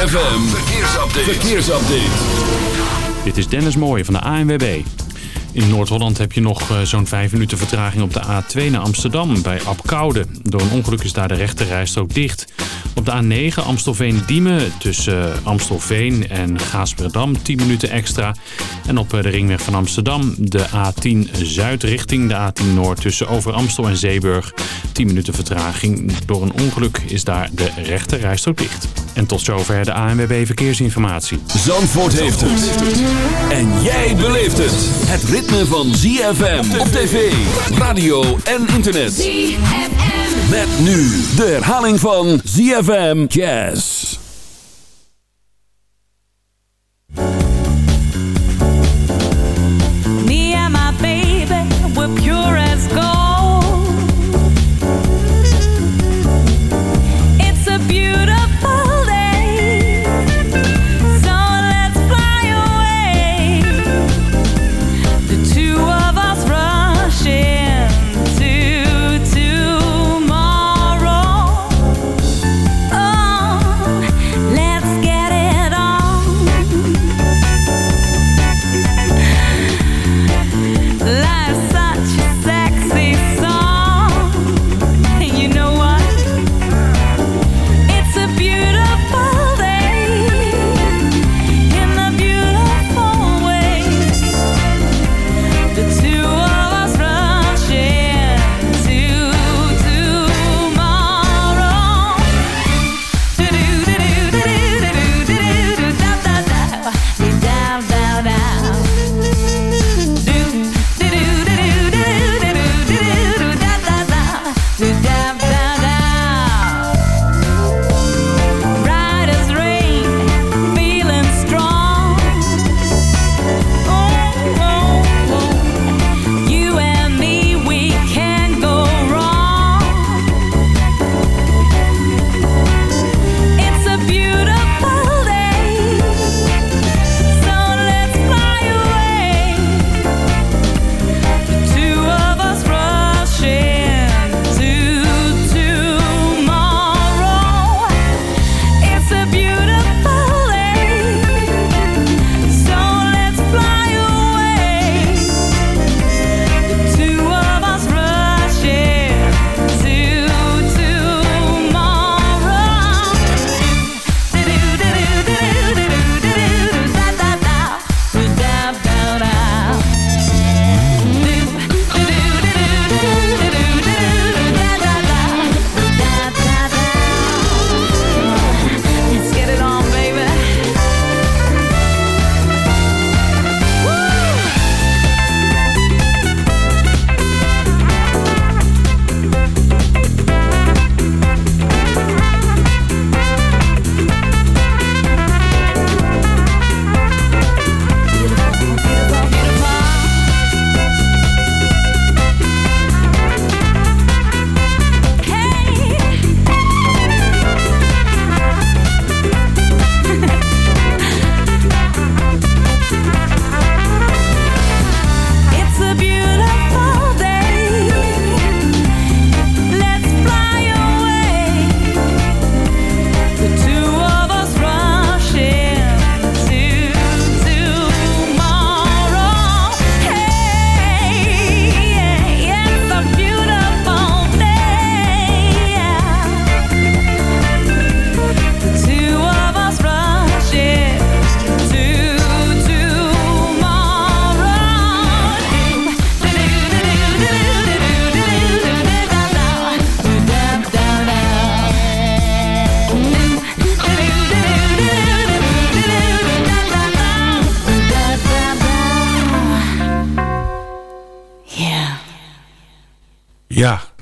ZFM, verkeersupdate. verkeersupdate. Dit is Dennis Mooij van de ANWB. In Noord-Holland heb je nog eh, zo'n 5 minuten vertraging op de A2 naar Amsterdam bij Apkoude. Door een ongeluk is daar de rechte rijstrook dicht. Op de A9 Amstelveen-Diemen tussen Amstelveen en Gaasperdam 10 minuten extra. En op eh, de ringweg van Amsterdam de A10 Zuid richting de A10 Noord tussen Over Amstel en Zeeburg. 10 minuten vertraging. Door een ongeluk is daar de rechte rijstrook dicht. En tot zover de ANWB Verkeersinformatie. Zandvoort heeft het. En jij beleeft het. Het ritme van ZFM op tv, radio en internet. ZFM. Met nu de herhaling van ZFM FM Jazz.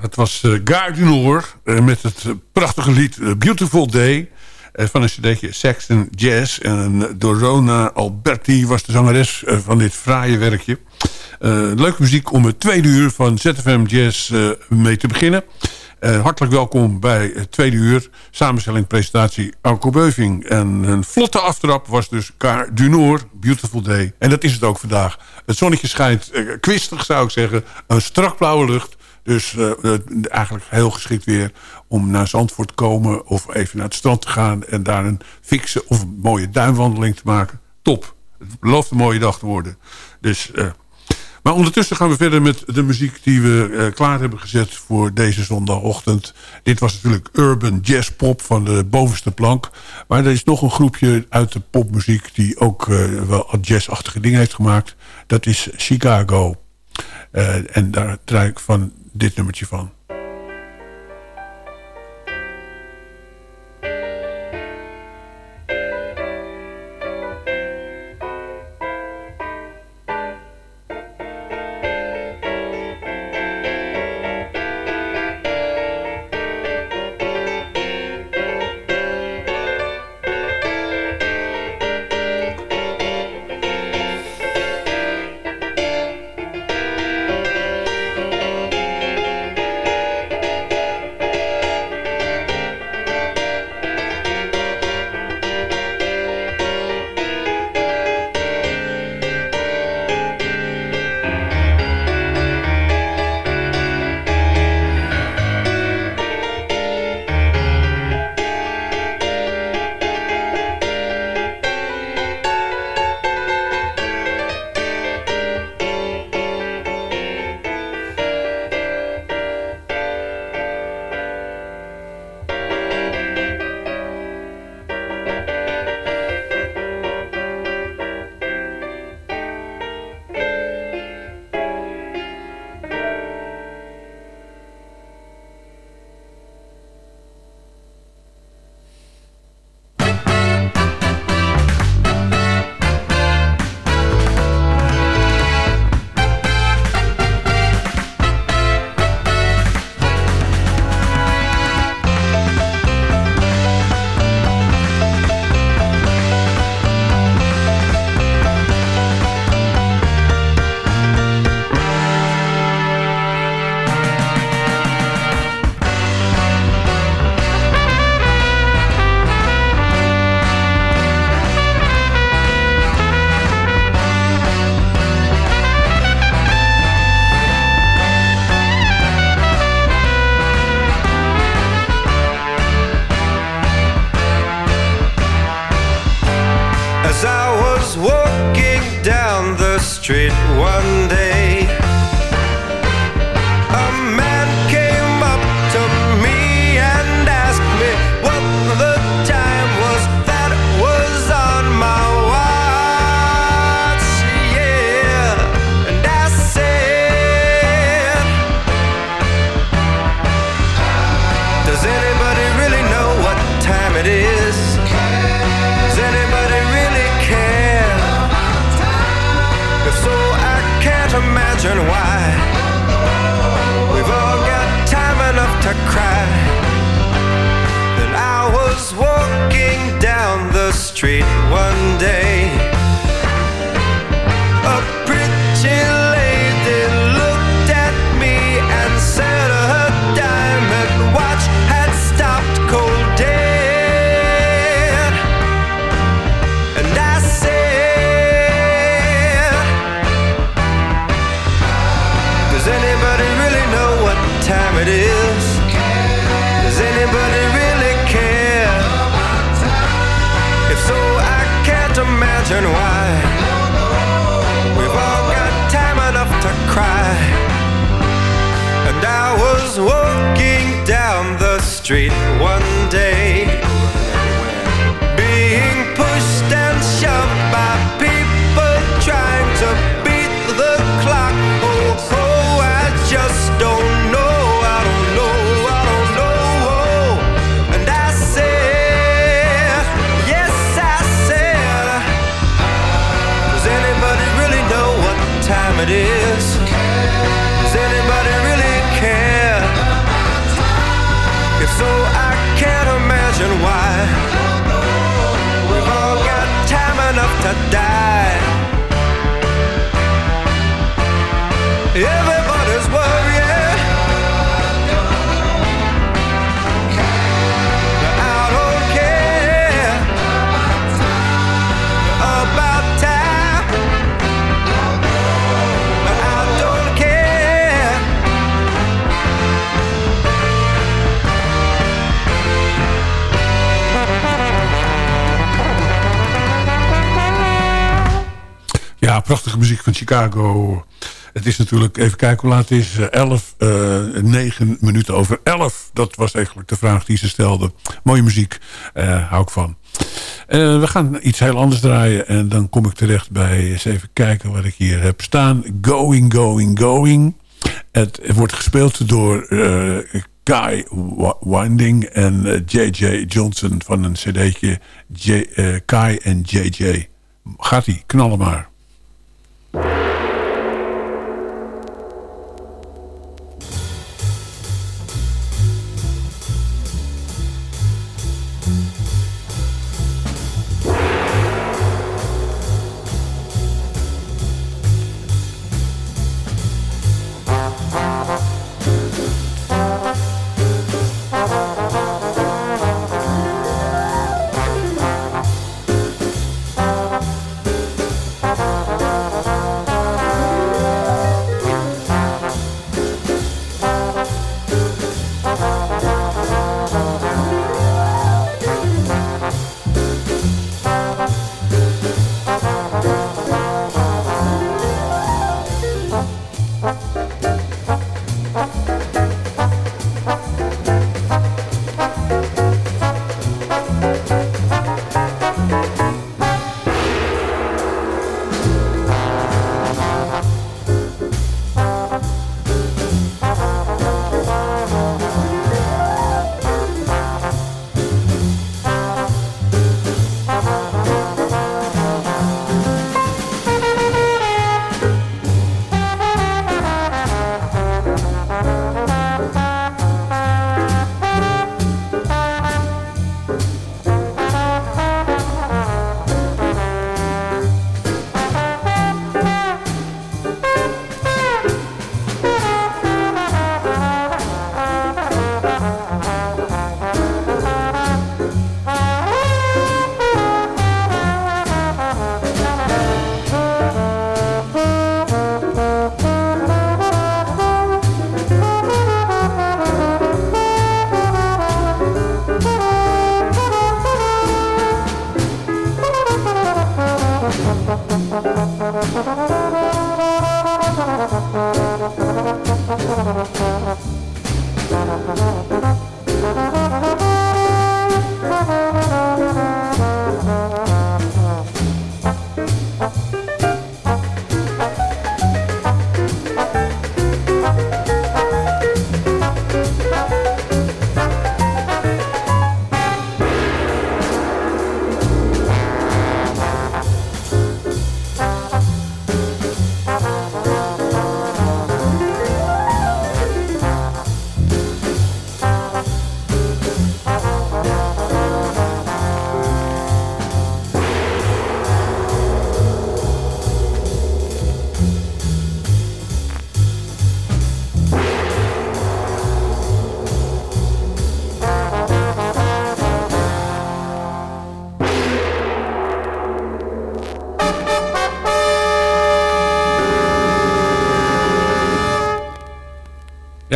Dat was uh, Nord eh, met het eh, prachtige lied Beautiful Day... van een cd'tje Saxon Jazz. En Dorona Alberti was de zangeres van dit fraaie werkje. Leuke muziek om het tweede uur van ZFM Jazz mee te beginnen. Hartelijk welkom bij het tweede uur. Samenstelling, presentatie, Alco Beuving. En een vlotte aftrap was dus Gare du Nord, Beautiful Day. En dat is het ook vandaag. Het zonnetje schijnt, kwistig zou ik zeggen. Een strak blauwe lucht. Dus eh, eigenlijk heel geschikt weer om naar Zandvoort te komen... of even naar het strand te gaan en daar een fikse of een mooie duinwandeling te maken. Top. Het belooft een mooie dag te worden. Dus... eh, maar ondertussen gaan we verder met de muziek die we eh, klaar hebben gezet voor deze zondagochtend. Dit was natuurlijk urban jazz pop van de bovenste plank. Maar er is nog een groepje uit de popmuziek die ook wel jazzachtige dingen heeft gemaakt. Dat is Chicago. Eh, en daar draai ik van dit nummertje van. Street. One day, prachtige muziek van Chicago. Het is natuurlijk, even kijken hoe laat het is. 11, uh, 9 minuten over 11. Dat was eigenlijk de vraag die ze stelde. Mooie muziek, uh, hou ik van. Uh, we gaan iets heel anders draaien. En dan kom ik terecht bij, eens even kijken wat ik hier heb staan. Going, Going, Going. Het, wordt gespeeld door uh, Guy Winding en J.J. Johnson van een cd'tje. J, Kai en J.J. Gaat-ie, knallen maar.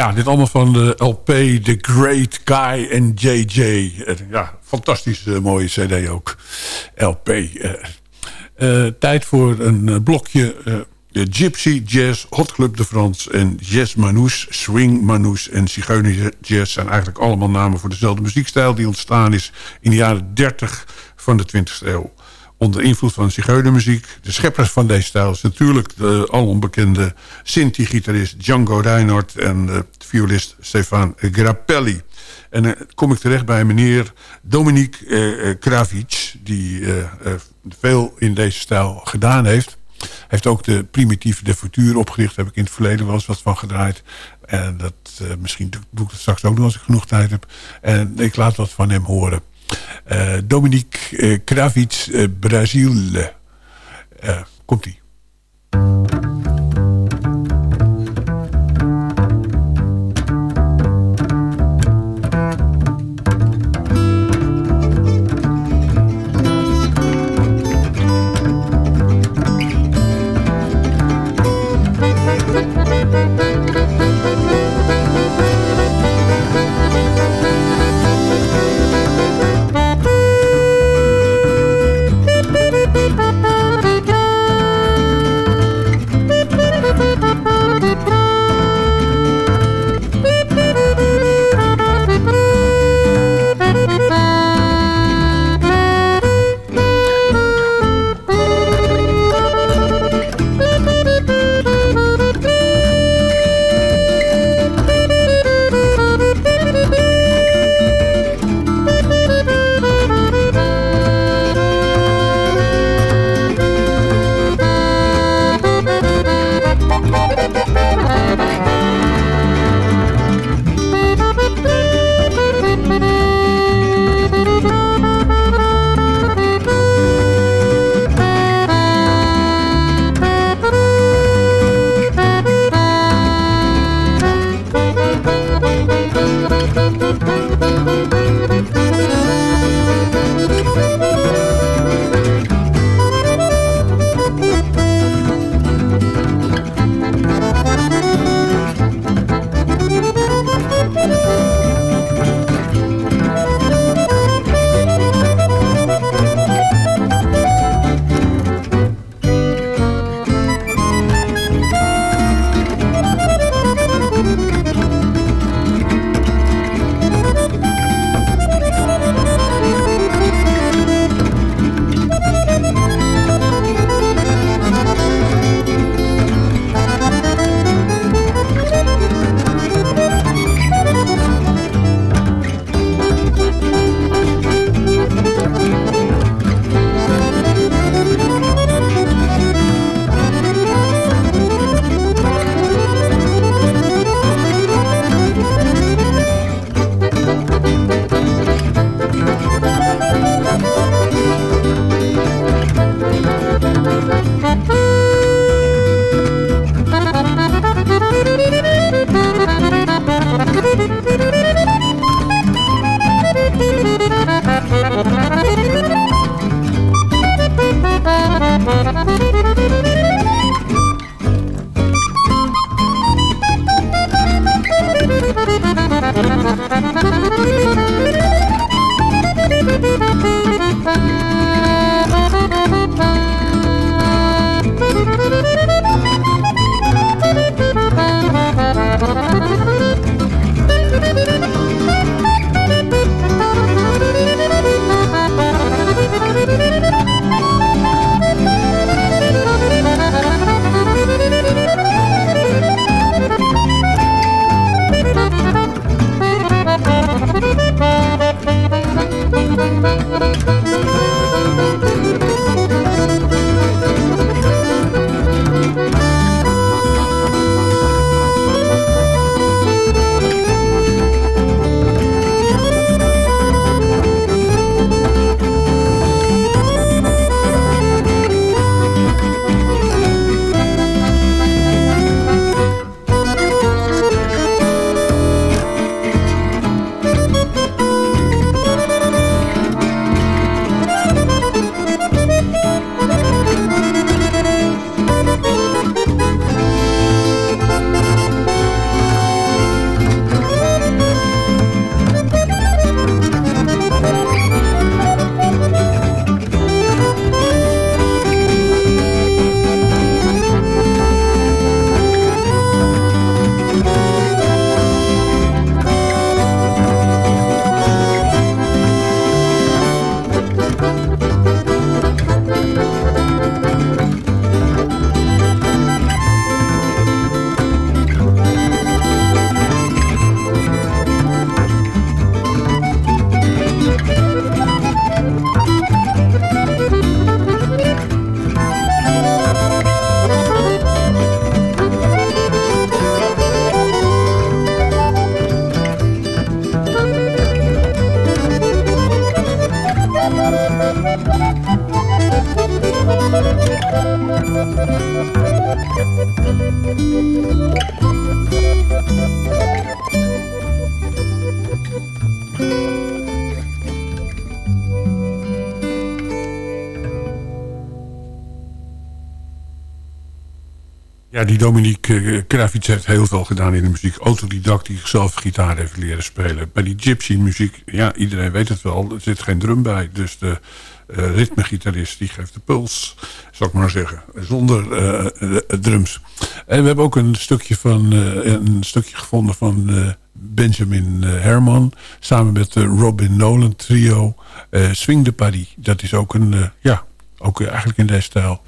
Ja, dit allemaal van de LP The Great Guy and JJ. Ja, fantastisch uh, mooie cd ook. LP. Uh, tijd voor een blokje de Gypsy Jazz, Hot Club de France en Jazz Manouche, Swing Manouche en Zigeuner Jazz zijn eigenlijk allemaal namen voor dezelfde muziekstijl die ontstaan is in de jaren 30 van de 20e eeuw onder invloed van zigeunermuziek. De scheppers van deze stijl is natuurlijk de alombekende Sinti-gitarist Django Reinhardt... en de violist Stefan Grappelli. En dan kom ik terecht bij meneer Dominique eh, Kravic... die eh, eh, veel in deze stijl gedaan heeft. Hij heeft ook de primitieve de futur opgericht. Daar heb ik in het verleden wel eens wat van gedraaid. En dat, uh, misschien doe ik dat straks ook nog als ik genoeg tijd heb. En ik laat wat van hem horen. Uh, Dominique uh, Kravitz, uh, Brazil. Komt-ie. Die Dominique uh, Kravitz heeft heel veel gedaan in de muziek. Autodidact die zelf gitaar heeft leren spelen. Bij die gypsy muziek, ja, iedereen weet het wel. Er zit geen drum bij. Dus de uh, ritmegitarist die geeft de puls, zal ik maar zeggen. Zonder uh, drums. En we hebben ook een stukje, van, een stukje gevonden van Benjamin Herman. Samen met de Robin Nolan trio. Swing de Paris. Dat is ook een, ja, ook eigenlijk in deze stijl.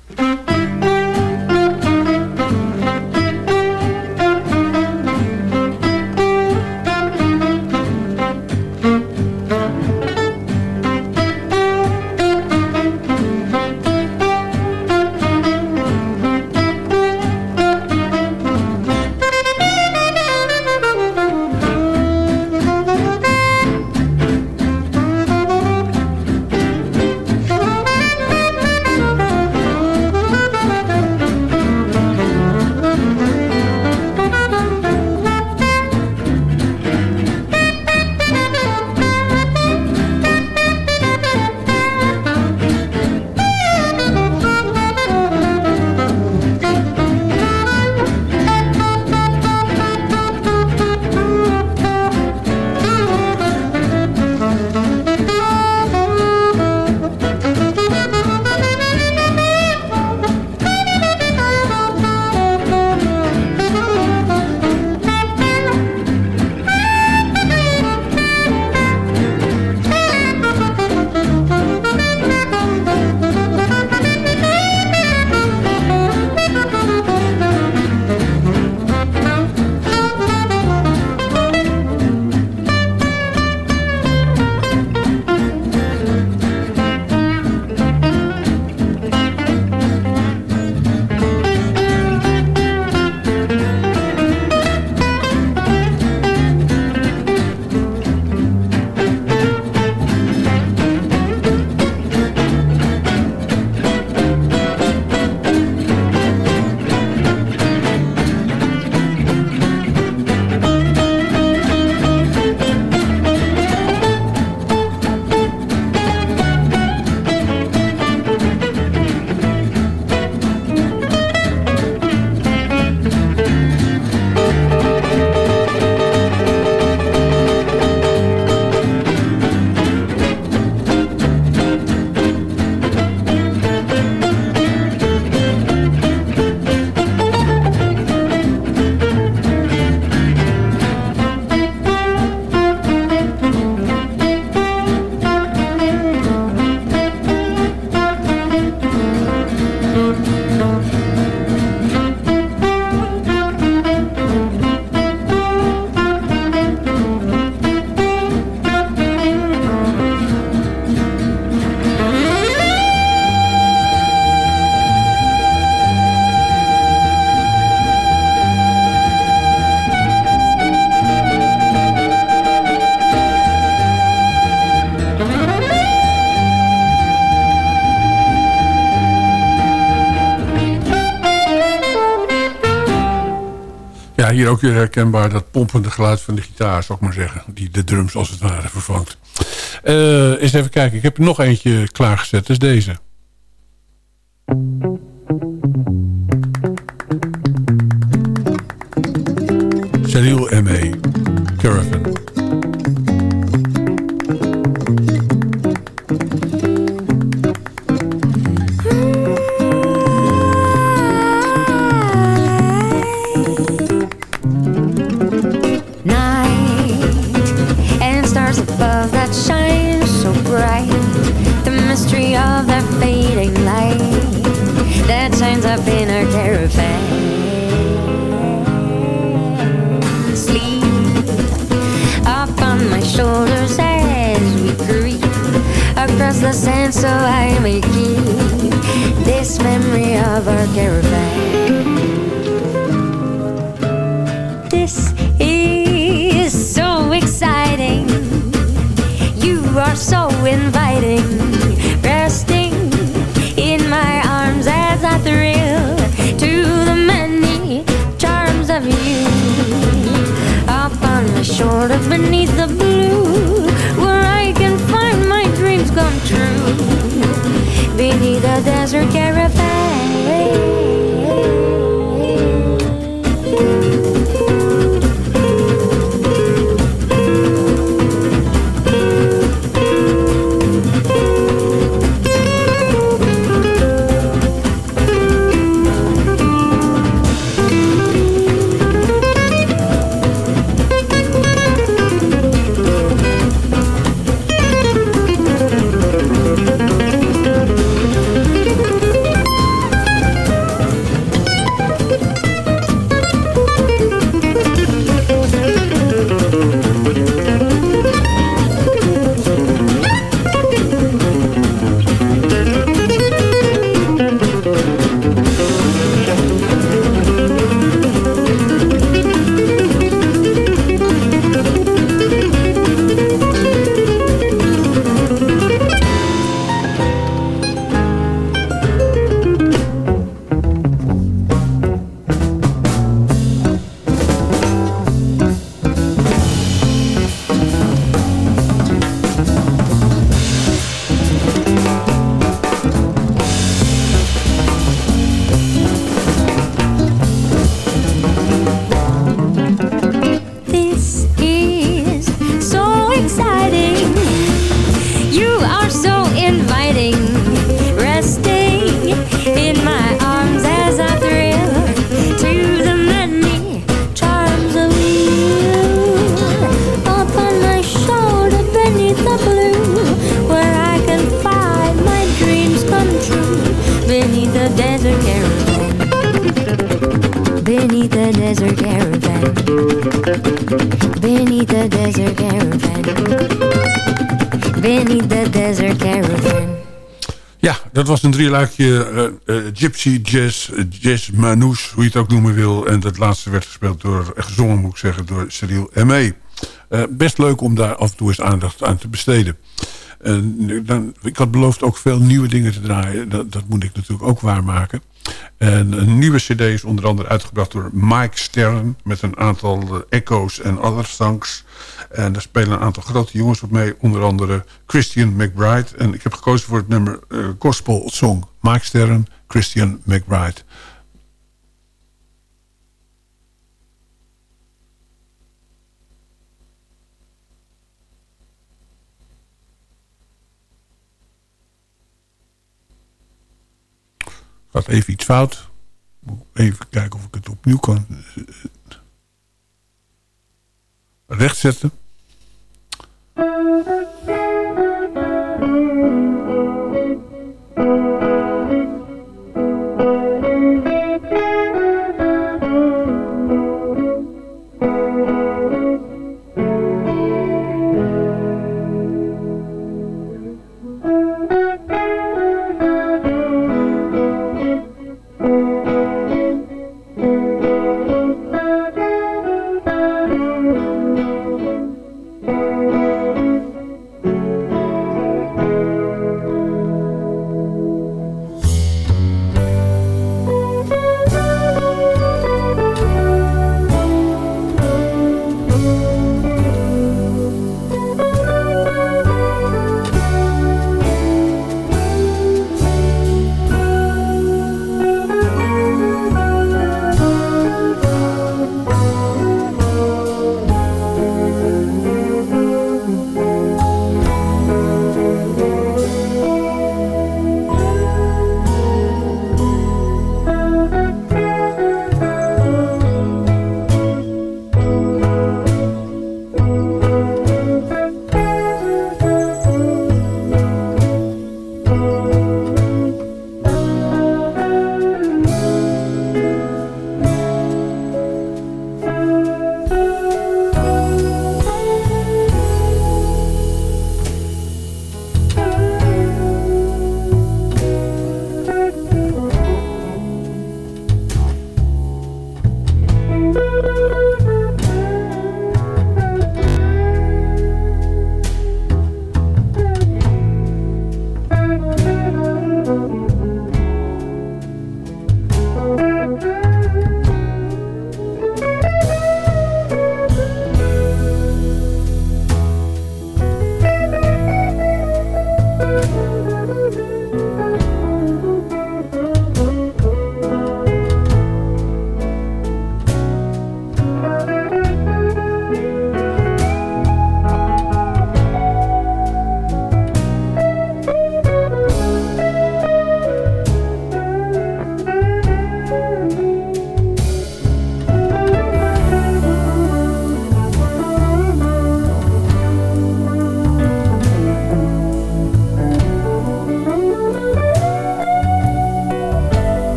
Hier ook weer herkenbaar dat pompende geluid van de gitaar, zou ik maar zeggen. Die de drums als het ware vervangt. Eh eens even kijken, ik heb er nog eentje klaargezet. Dat is deze. Cyril M.A. Caravan. This is so exciting. You are so inviting. Resting in my arms as I thrill to the many charms of you. Up on my shoulder beneath the blue, where I can find my dreams come true. Beneath the desert dat was een drieluikje eh, Gypsy Jazz, eh, Jazz Manouche, hoe je het ook noemen wil. En dat laatste werd gespeeld door, gezongen moet ik zeggen, door Cyril M.E. Best leuk om daar af en toe eens aandacht aan te besteden. En dan, ik had beloofd ook veel nieuwe dingen te draaien. Dat, dat moet ik natuurlijk ook waarmaken. En een nieuwe cd is onder andere uitgebracht door Mike Stern... met een aantal echo's en other songs. En daar spelen een aantal grote jongens op mee. Onder andere Christian McBride. En ik heb gekozen voor het nummer eh, Gospel Song. Mike Stern, Christian McBride. Gaat even iets fout. Even kijken of ik het opnieuw kan eh, rechtzetten.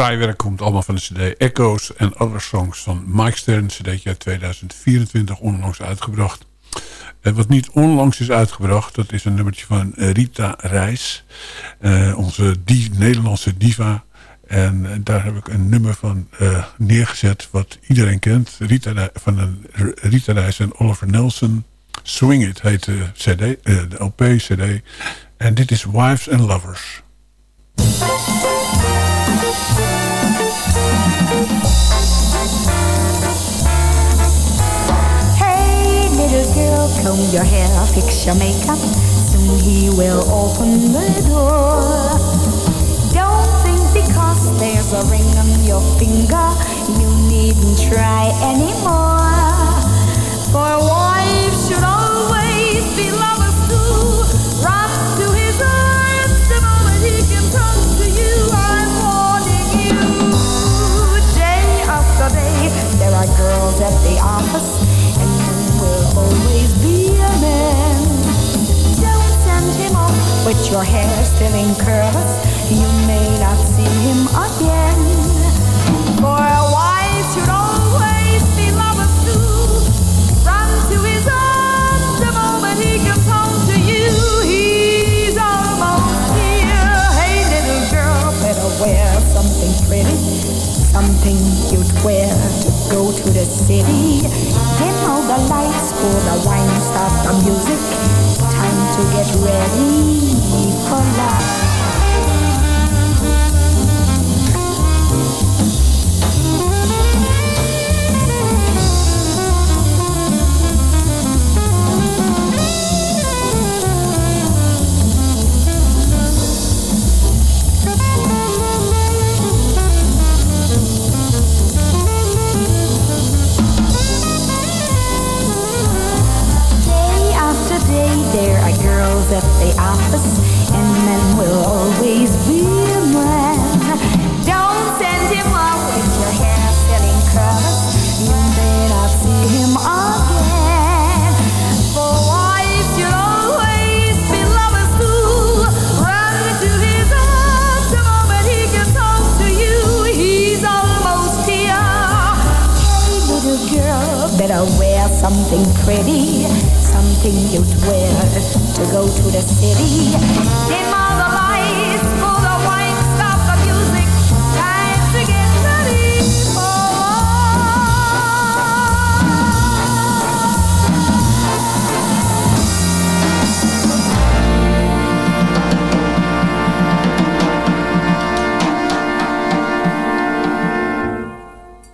Vrijwerk komt allemaal van de cd Echoes en Other Songs van Mike Stern. cd uit 2024 onlangs uitgebracht. Wat niet onlangs is uitgebracht, dat is een nummertje van Rita Reis. eh, onze die, Nederlandse diva. En eh, daar heb ik een nummer van eh, neergezet wat iedereen kent. Rita, van een, Rita Reis en Oliver Nelson. Swing It heet de, CD, de LP-CD. En dit is Wives and Lovers. Comb your hair, fix your makeup. Soon he will open the door. Don't think because there's a ring on your finger, you needn't try anymore. For wives should always be lovers too. Run to his arms the moment he can come to you. I'm warning you. Day after day, there are girls at the office, will always be a man. Don't send him off with your hair still in curls. You may not see him again. For a wife should always be lovers too. Run to his arms the moment he comes home to you. He's almost here. Hey, little girl, better wear something pretty. Something you'd wear go to the city. Dim all the lights, pour the wine, start the music. Time to get ready for love. Something pretty, something you'd wear to go to the city. Dim all the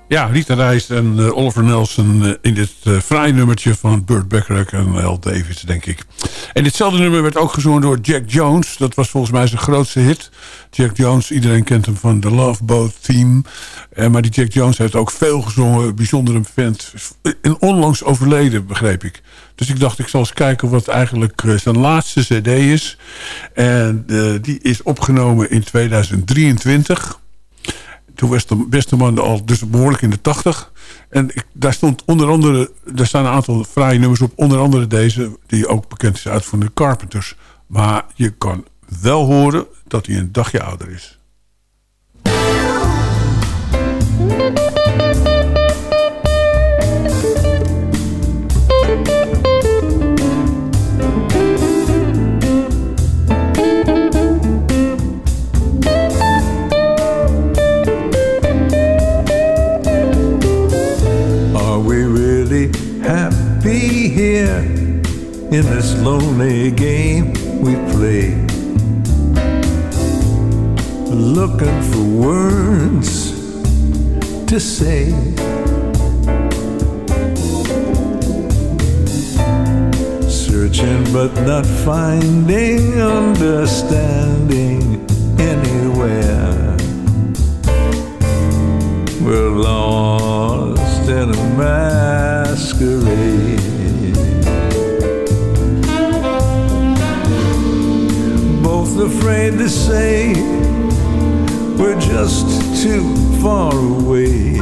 Ja, Rita Reis en eh, Oliver Nelson eh, in dit uh, fraai nummertje van Burt Bacharach en L. Davis, denk ik. En ditzelfde nummer werd ook gezongen door Jack Jones. Dat was volgens mij zijn grootste hit. Jack Jones, iedereen kent hem van The Love Boat Theme. Eh, maar die Jack Jones heeft ook veel gezongen. Bijzondere vent. En onlangs overleden, begreep ik. Dus ik dacht, ik zal eens kijken wat eigenlijk eh, zijn laatste cd is. En eh, die is opgenomen in 2023 toen was de man al dus behoorlijk in de tachtig. En daar stond onder andere, daar staan een aantal fraaie nummers op. Onder andere deze, die ook bekend is uit van de Carpenters. Maar je kan wel horen dat hij een dagje ouder is. In this lonely game we play? Looking for words to say. Searching but not finding understanding anywhere. We're lost in a masquerade. Both afraid to say we're just too far away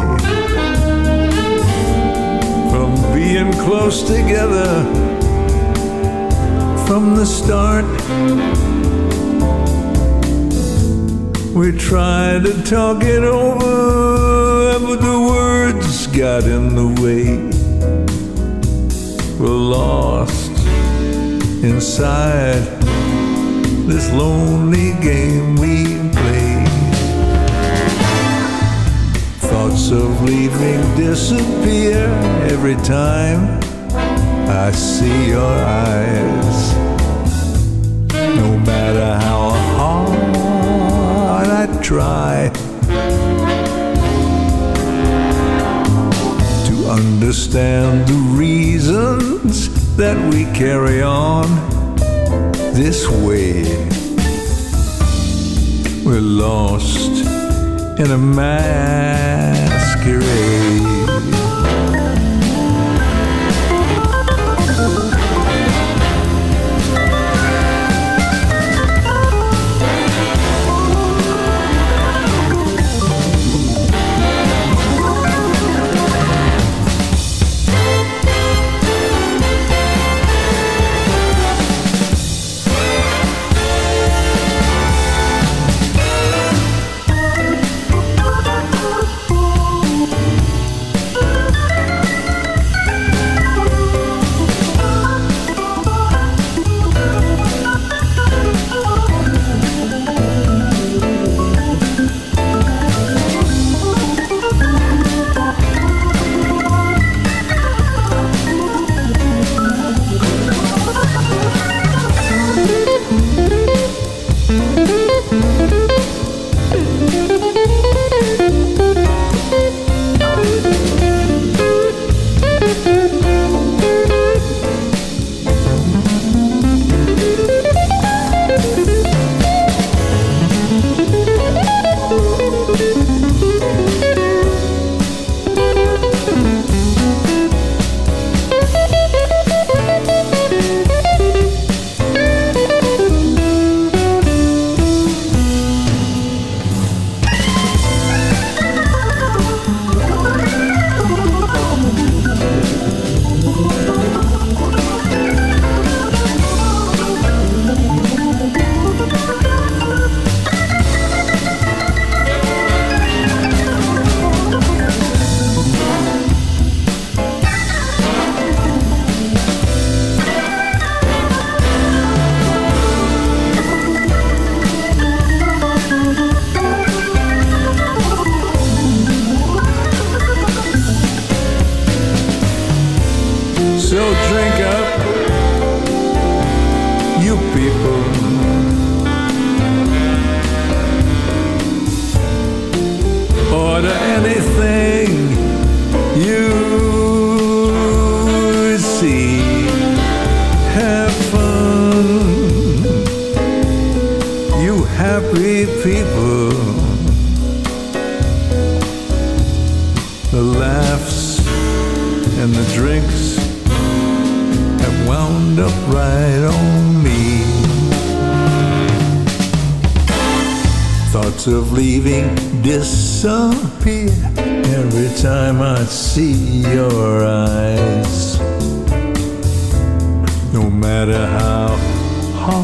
from being close together from the start. We tried to talk it over, but the words got in the way. We're lost inside this lonely game we play. Thoughts of leaving disappear every time I see your eyes. No matter how hard I try to understand the reasons that we carry on this way. We're lost in a masquerade.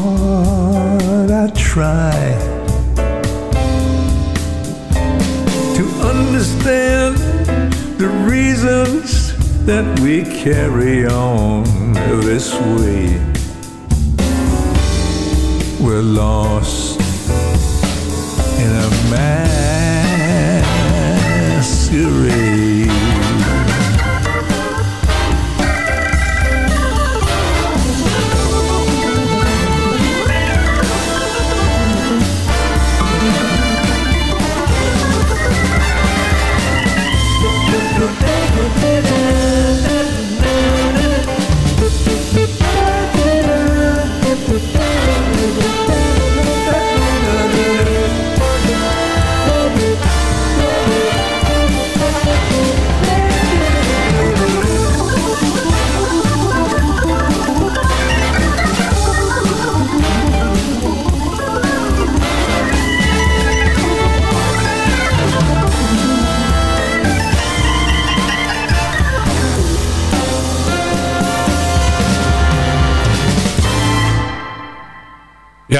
Hard I try to understand the reasons that we carry on this way. We're lost in a masquerade.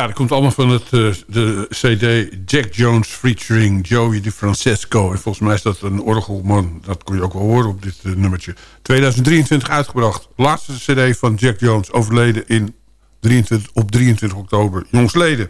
Dat komt allemaal van het, eh, de cd Jack Jones featuring Joey DeFrancesco. En volgens mij is dat een orgelman. Dat kon je ook wel horen op dit eh, nummertje. 2023 uitgebracht. Laatste cd van Jack Jones. Overleden in 23, op 23 oktober. Jongsleden.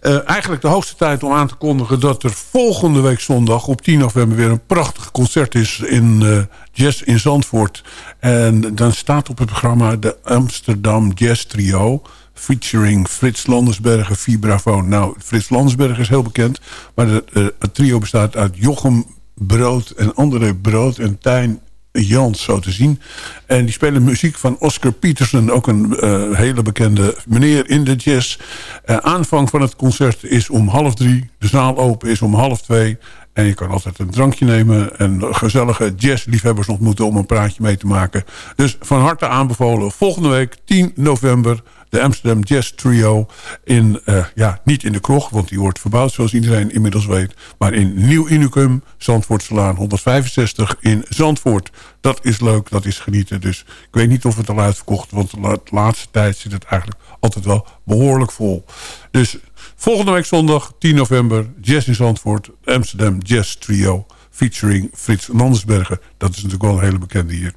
Eh, eigenlijk de hoogste tijd om aan te kondigen... dat er volgende week zondag op 10 november... weer een prachtig concert is in uh, Jazz in Zandvoort. En dan staat op het programma de Amsterdam Jazz Trio featuring Frits Landersbergen, vibrafoon. Nou, Frits Landersbergen is heel bekend. Maar de, uh, het trio bestaat uit Jochem Brood en André Brood en Tijn Jans, zo te zien. En die spelen muziek van Oscar Peterson, ook een uh, hele bekende meneer in de jazz. Uh, aanvang van het concert is om half drie. De zaal open is om half twee. En je kan altijd een drankje nemen en gezellige jazzliefhebbers ontmoeten om een praatje mee te maken. Dus van harte aanbevolen. Volgende week 10 november de Amsterdam Jazz Trio. In, uh, ja, niet in de kroeg, want die wordt verbouwd zoals iedereen inmiddels weet. Maar in Nieuw Inukum, Zandvoortselaan 165 in Zandvoort. Dat is leuk, dat is genieten. Dus ik weet niet of het al uitverkocht want de laatste tijd zit het eigenlijk altijd wel behoorlijk vol. Dus volgende week zondag 10 november, Jazz in Zandvoort, Amsterdam Jazz Trio. Featuring Frits Landersbergen. Dat is natuurlijk wel een hele bekende hier.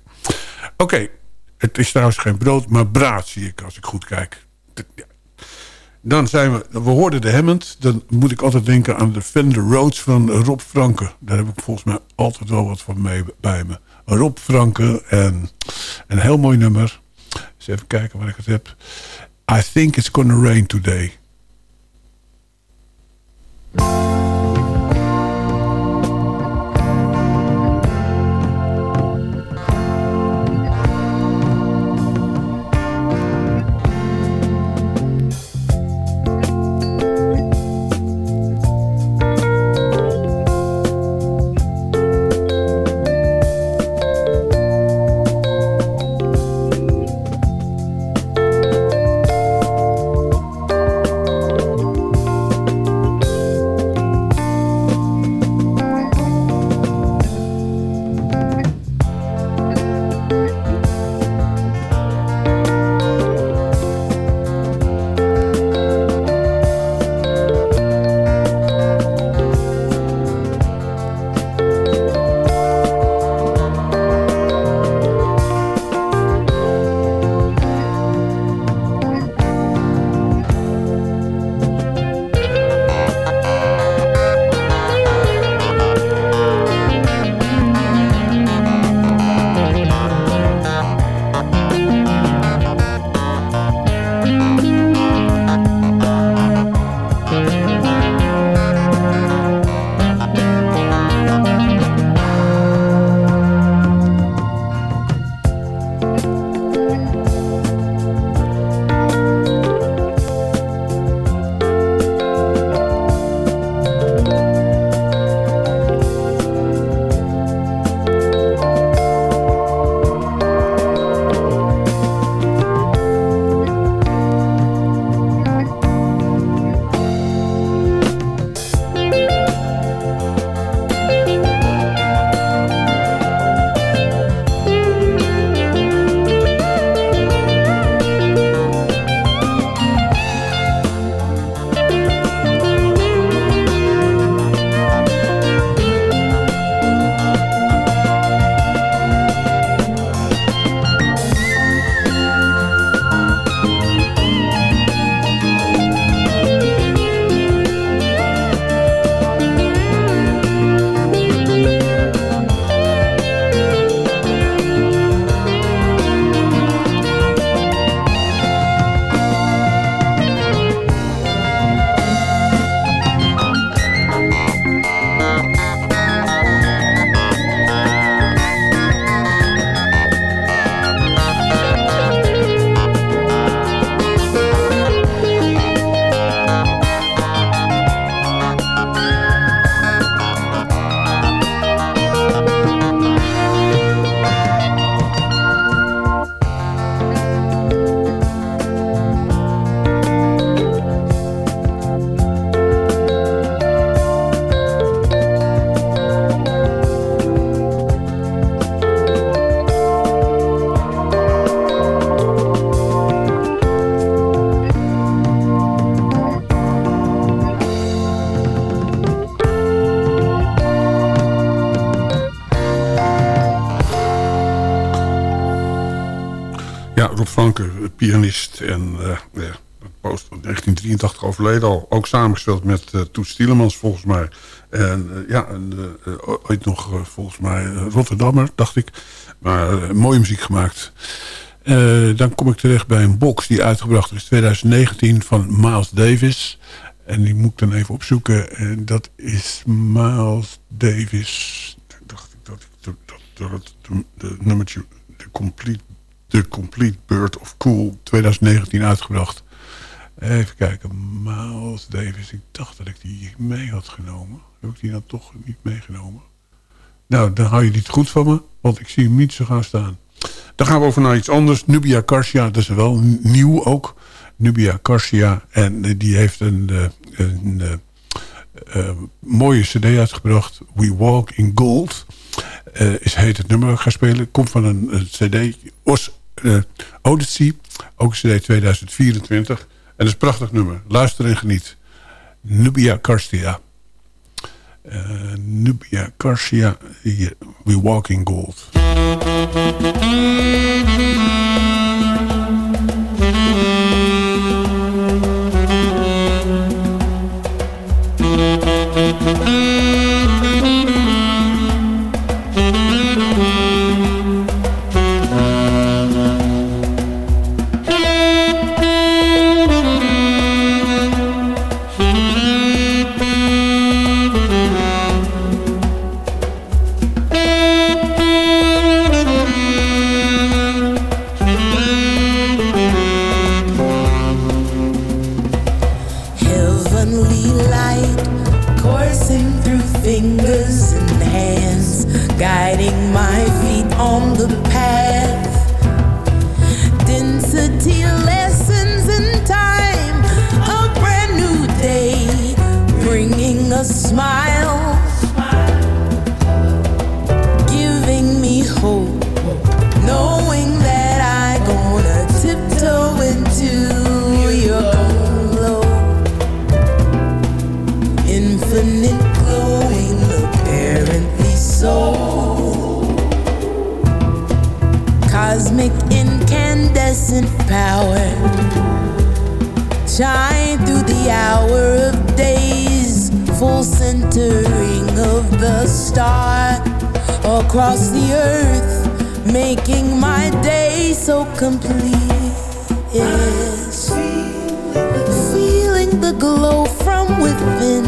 Oké, het is trouwens geen brood, maar braad zie ik als ik goed kijk. Dan zijn we, we hoorden de Hammond. Dan moet ik altijd denken aan de Fender Rhodes van Rob Franke. Daar heb ik volgens mij altijd wel wat van mee bij me. Rob Franke en een heel mooi nummer. Eens even kijken waar ik het heb. I think it's gonna rain today. Pianist en uh, post 1983 overleden al. Ook samengespeeld met uh, Toets Stielemans volgens mij. En uh, ja, en, ooit nog volgens mij Rotterdammer, dacht ik. Maar mooie muziek gemaakt. dan kom ik terecht bij een box die uitgebracht is 2019 van Miles Davis. En die moet ik dan even opzoeken. En dat is Miles Davis. Dacht ik dat ik dat, dat, dat, de nummertje de Complete, The Complete Bird of Cool 2019 uitgebracht. Even kijken, Miles Davis. Ik dacht dat ik die mee had genomen. Heb ik die dan toch niet meegenomen? Nou, dan hou je niet goed van me, want ik zie hem niet zo gaan staan. Dan gaan we over naar iets anders. Nubia Karsia, dat is wel nieuw ook. Nubia Karsia. En die heeft een, eh, een, uh, mooie cd uitgebracht. We Walk in Gold. Uh, is heet het nummer ga spelen. Komt van een, een cd. Os Odyssey. Ook cd 2024. En dat is een prachtig nummer. Luister en geniet. Nubia Karsia. Uh, Nubia Karsia. We Walk in Gold. shine through the hour of days, full centering of the star across the earth, making my day so complete. Yes, feeling the glow from within,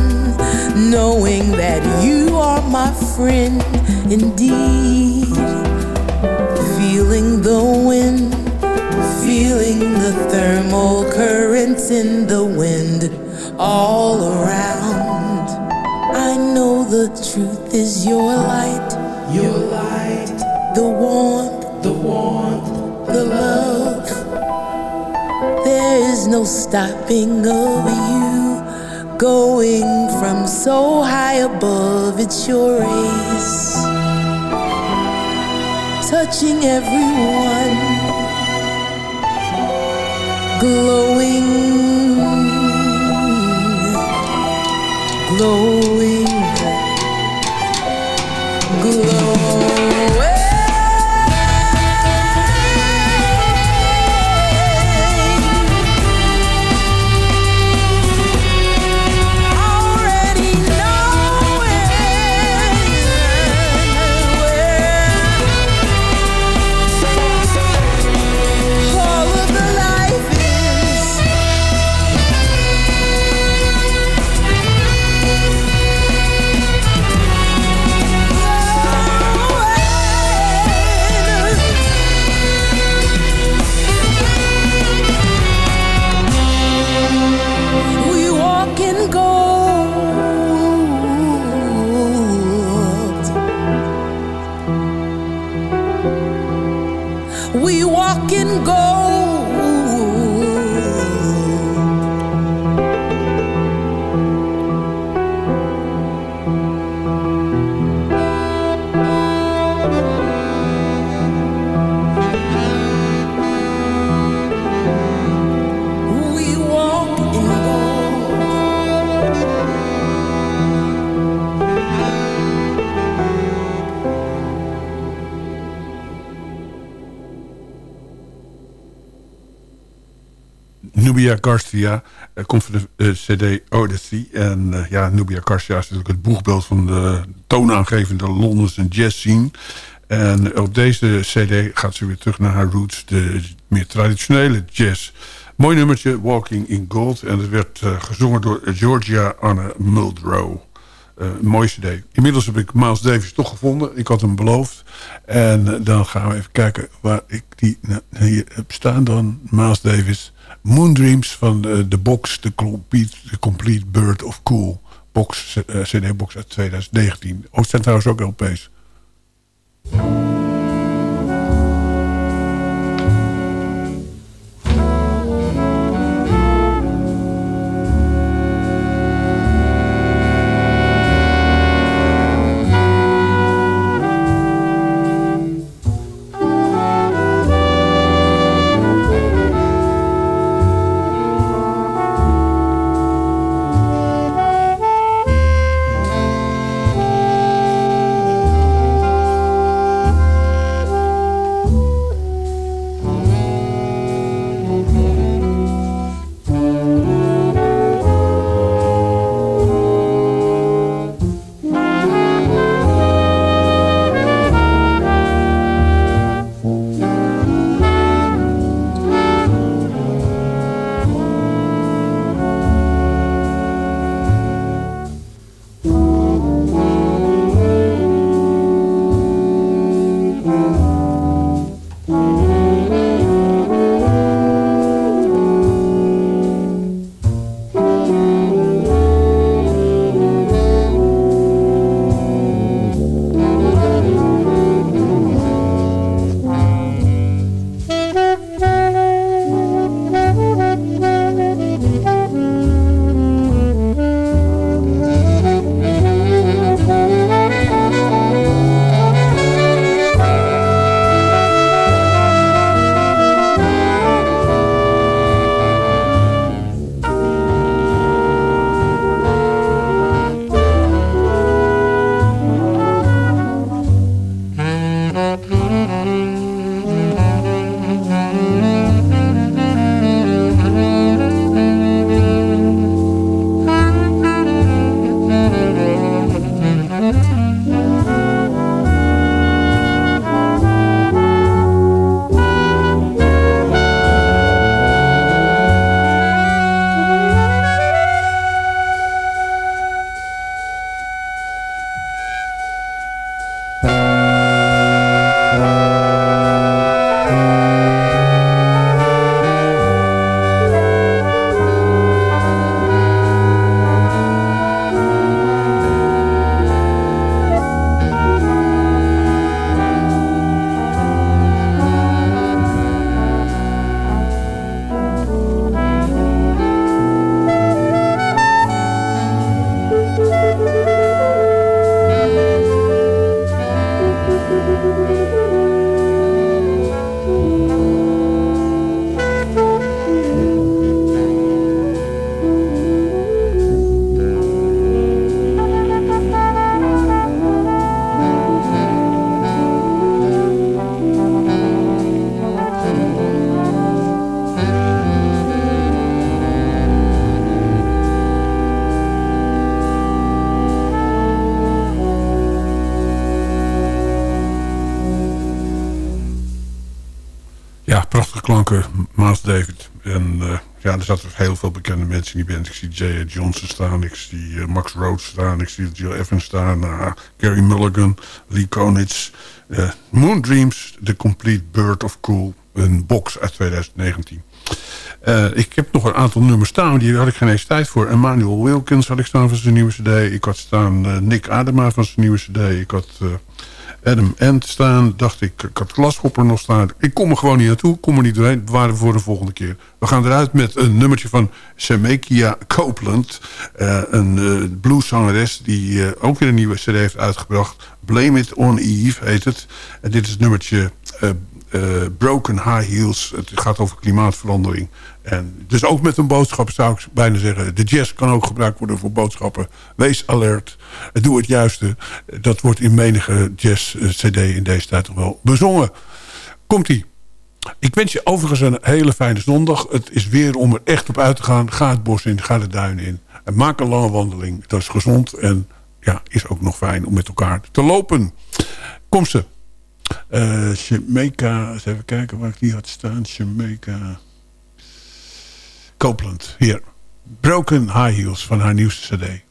knowing that you are my friend indeed. Feeling the wind, feeling the thermal in the wind all around. I know the truth is your light, your light, the warmth, the warmth, the love. There is no stopping of you going from so high above, it's your race, touching everyone glowing glowing Nubia Garcia. Uh, komt van de uh, cd Odyssey. En uh, ja, Nubia Garcia is natuurlijk het boegbeeld van de toonaangevende Londense jazz scene. En op deze cd gaat ze weer terug naar haar roots. De meer traditionele jazz. Mooi nummertje, Walking in Gold. En het werd gezongen door Georgia Anna Muldrow. Uh, mooie cd. Inmiddels heb ik Miles Davis toch gevonden. Ik had hem beloofd. En dan gaan we even kijken waar ik die hier heb staan dan. Miles Davis. Moon Dreams van de, de box The Complete, Complete Bird of Cool. Box, uh, CD-box uit 2019. Oh, het zijn trouwens ook LP's. En uh, ja, er zaten heel veel bekende mensen in die band. Ik zie J.A. Johnson staan, ik zie uh, Max Rhodes staan, ik zie Jill Evans staan, uh, Gary Mulligan, Lee Konitz. Moon Dreams, The Complete Bird of Cool, een box uit 2019. ik heb nog een aantal nummers staan, maar die had ik geen eens tijd voor. Emmanuel Wilkins had ik staan van zijn nieuwe cd. Ik had staan Nick Adema van zijn nieuwe cd. Ik had... Adam Ant staan. Dacht ik, ik had Glashopper nog staan. Ik kom er gewoon niet naartoe. kom er niet doorheen. Bewaren voor de volgende keer. We gaan eruit met een nummertje van Shemekia Copeland. Uh, een uh, blueszangeres die uh, ook weer een nieuwe cd heeft uitgebracht. Blame It On Eve heet het. En dit is het nummertje eh, broken high heels. Het gaat over klimaatverandering. En dus ook met een boodschap zou ik bijna zeggen... de jazz kan ook gebruikt worden voor boodschappen. Wees alert, doe het juiste. Dat wordt in menige jazz-cd eh, in deze tijd toch wel bezongen. Komt-ie. Ik wens je overigens een hele fijne zondag. Het is weer om er echt op uit te gaan. Ga het bos in, ga de duin in. En maak een lange wandeling. Dat is gezond en ja, is ook nog fijn om met elkaar te lopen. Kom ze. Uh, Jamaica, eens even kijken waar ik die had staan. Jamaica. Copeland, hier. Broken High Heels van haar nieuwste cd.